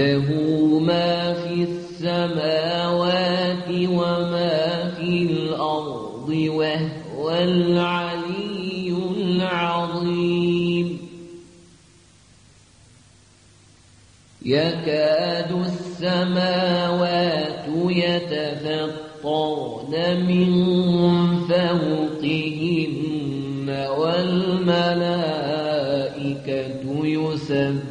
له ما في السماوات وما في الأرض وهو العلي العظيم. يكاد السماوات يتفطرن من فوقهن والملائكة يسبحون.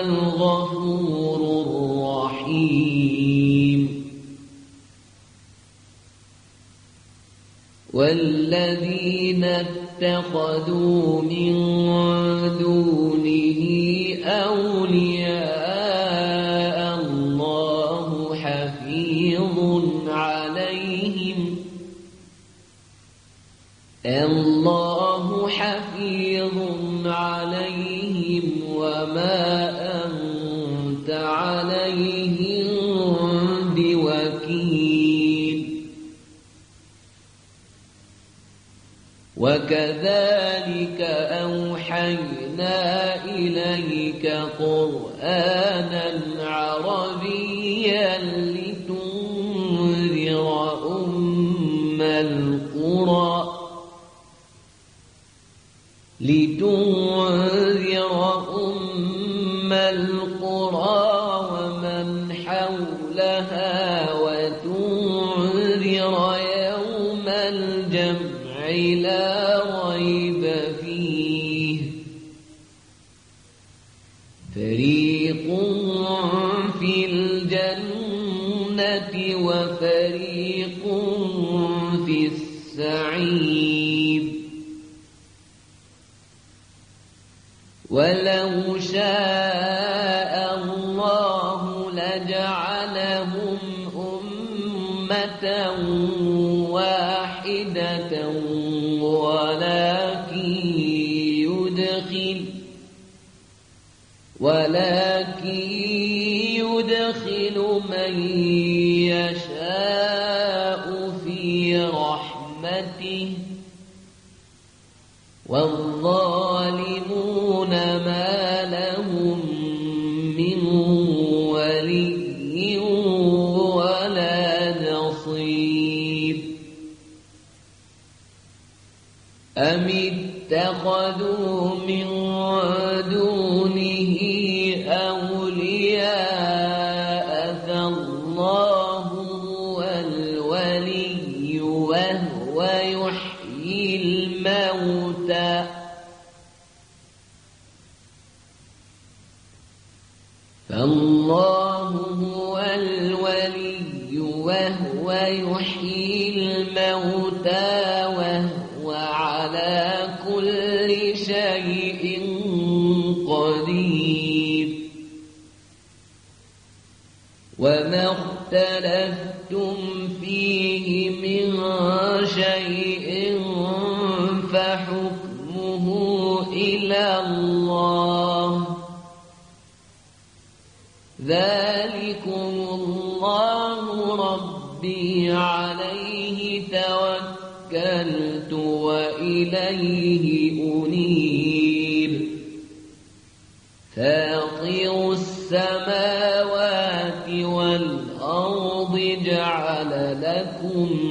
والذين اتخذوا من دونه أولياء الله حفيظ عليهم. الله حفيظ عليهم وما وكذلك أوحينا إليك قرآنا عربيا ولو شاء الله لجعلهم أمة واحدة ولكن يدخل ولكن أولياء ذلكم الله ربي عليه توكلت وإليه أنيب. فاطر السماوات والأرض جعل لكم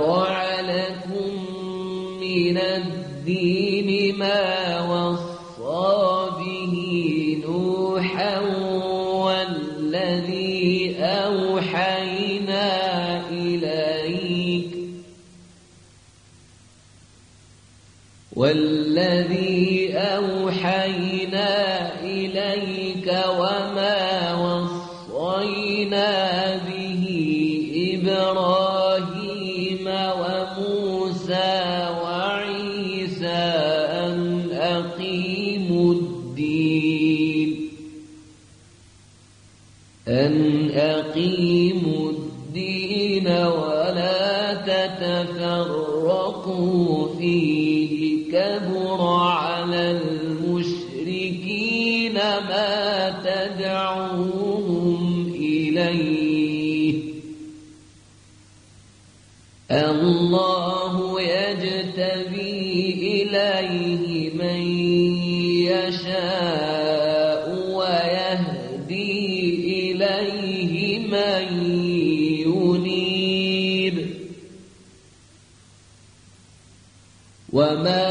وصى نوحا والذي أوحينا إليك والذي المشركين ما تدعوهم إليه. الله يجتبي إليه من يشاء ويهدي إليه من ينيب. وما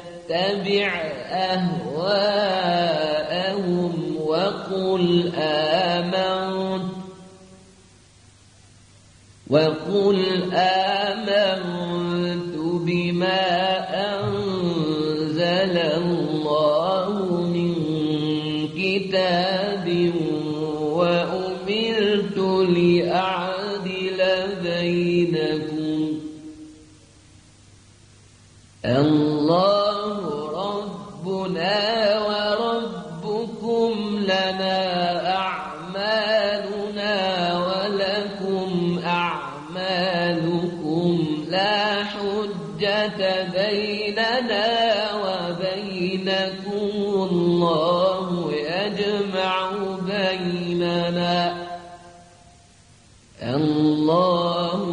أهواءهم وقل آمنت. وقل آمنت بما أنزل الله من كتاب وأمرت لأعدل بينكم. الله الله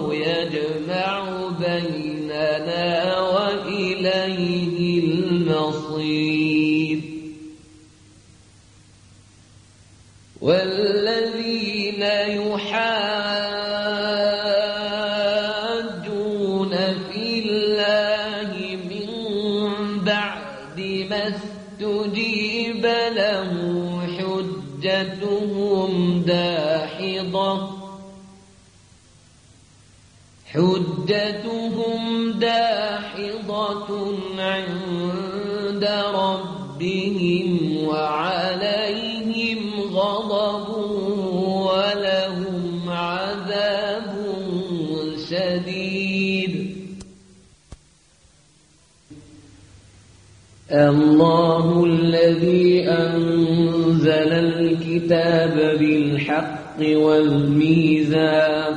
حجتهم داحضة عند ربهم وعليهم غضب ولهم عذاب شديد. الله الذي أنزل الكتاب بالحق والميزان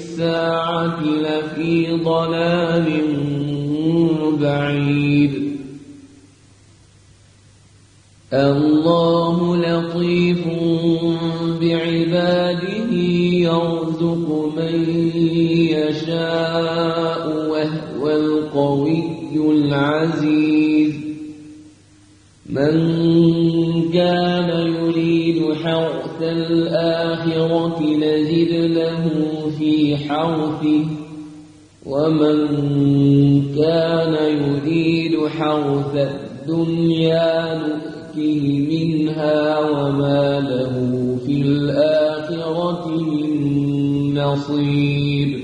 الساعة لفي ضلال بعيد. الله لطيف بعباده يرزق من يشاء وهو القوي العزيز. من كان يريد حرث الآخرة نزد له في حرثه ومن كان يريد حرث الدنيا نؤته منها وما له في الآخرة من نصيب.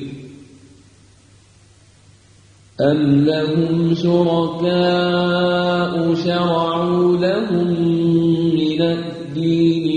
أم لهم شركاء شرعوا لهم من الدين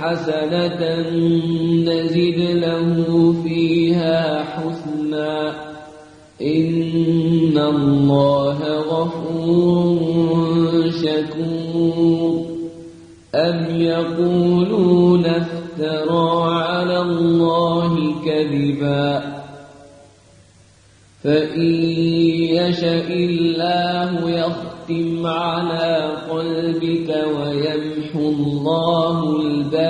حسنة نزد له فيها حسنا. إن الله غفور شكور. أم يقولون افترى على الله كذبا. فإن يشأ الله يختم على قلبك ويمحو الله ويحق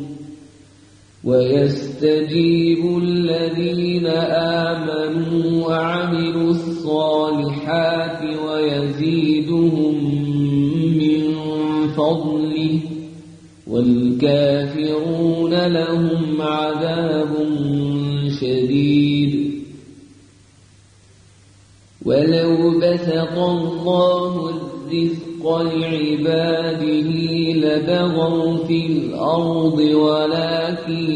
ويستجيب الذين آمنوا وعملوا الصالحات ويزيدهم من فضله والكافرون لهم عذاب شديد. ولو بسط الله الرزق لعباده لبغوا في الأرض ولكن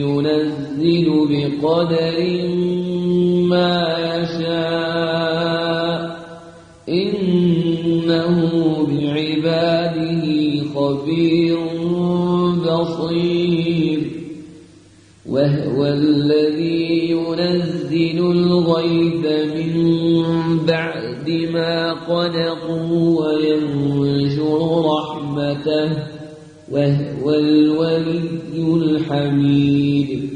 ينزل بقدر ما يشاء. إنه بعباده خبير بصير. وهو الذي ينزل الغيث من بعد ما قدقوا وينشر رحمته وهو الولي الحميد.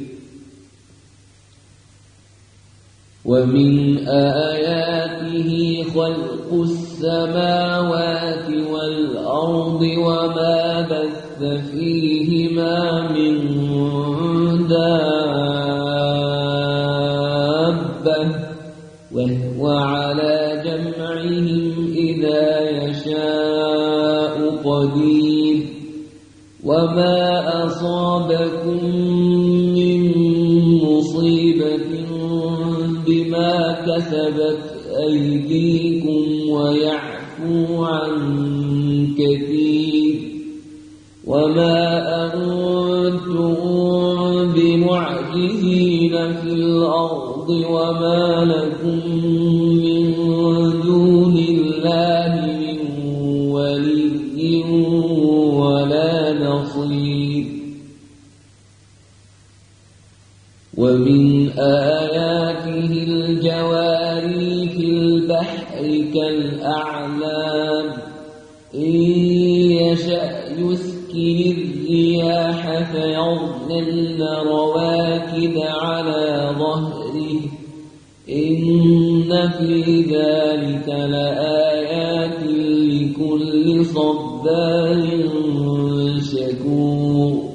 ومن آياته خلق السماوات والأرض وما بث فيهما من دابة وهو قدير وما أصابكم من مصيبة بما كسبت أيديكم ويعفو عن كثير وما أنتم بمعجزين في الأرض وما لكم يسكن الرياح فيظللن رواكد على ظهره. إن في ذلك لآيات لكل صبار شكور.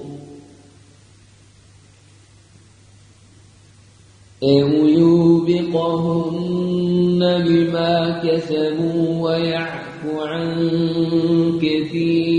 أو يوبقهن بما كسبوا ويعفو عن كثير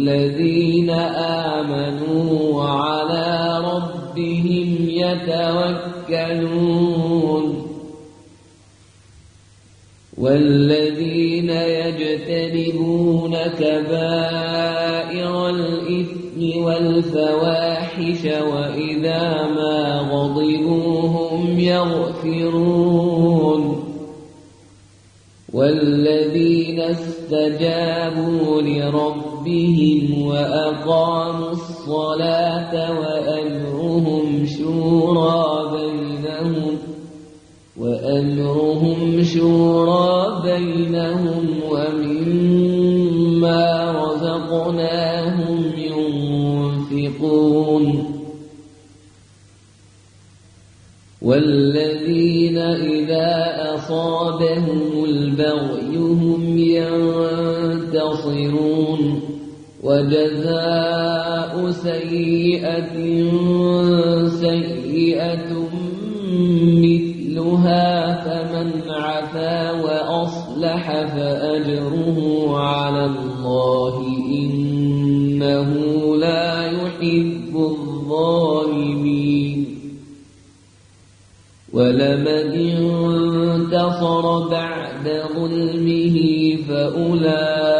للذين آمنوا وعلى ربهم يتوكلون والذين يجتنبون كبائر الإثم والفواحش وإذا ما غضبوا هم يغفرون والذين استجابوا لربهم وأقاموا الصلاة وأمرهم شورى بينهم وأمرهم شورى بينهم ومما رزقناهم ينفقون والذين إذا أصابهم البغي هم ينتصرون وجزاء سيئة سيئة مثلها فمن عفا وأصلح فأجره على الله إنه لا يحب الظالمين. ولمن انتصر بعد ظلمه فأولئك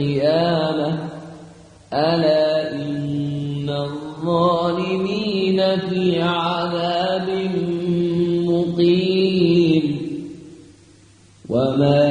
القيامة. ألا إن الظالمين في عذاب مقيم. وما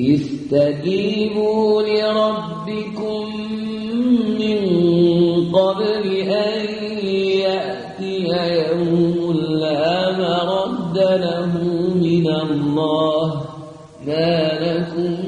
استجيبوا لربكم من قبل أن يأتي يوم لا مرد له من الله ما لكم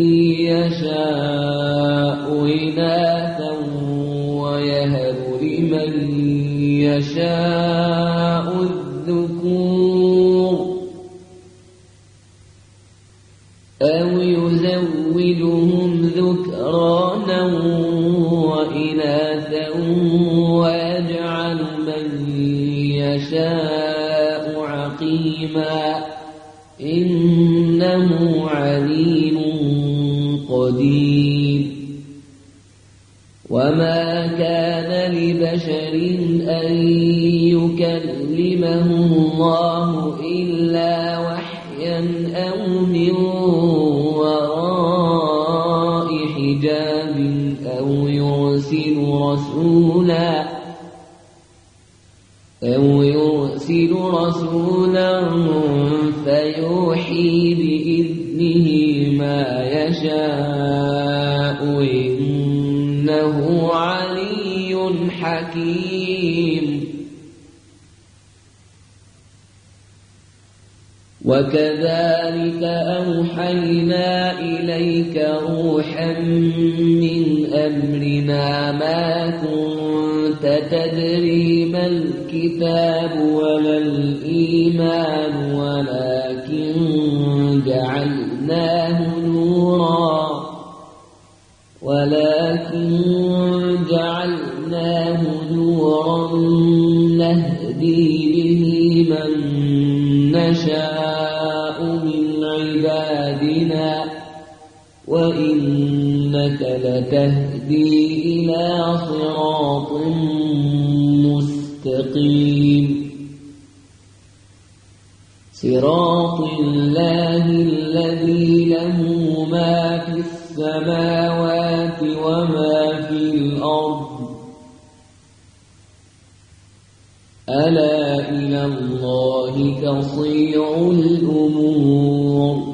يشاء الذكور أو يزودهم ذكرانا وإناثا ويجعل من يشاء عقيما إنه عليم قدير. وما لبشر أن يكلمه الله إلا وحيا أو من وراء حجاب أو يرسل رسولا أو يرسل رسولا فيوحي بإذنه ما يشاء إنه حكيم. وكذلك أوحينا إليك روحا من أمرنا ما كنت تدري ما الكتاب ولا الإيمان ولكن نشاء من عبادنا وإنك لتهدي إلى صراط مستقيم. صراط الله الذي له ما في السماوات وما في الأرض. ألا الله تصير الأمور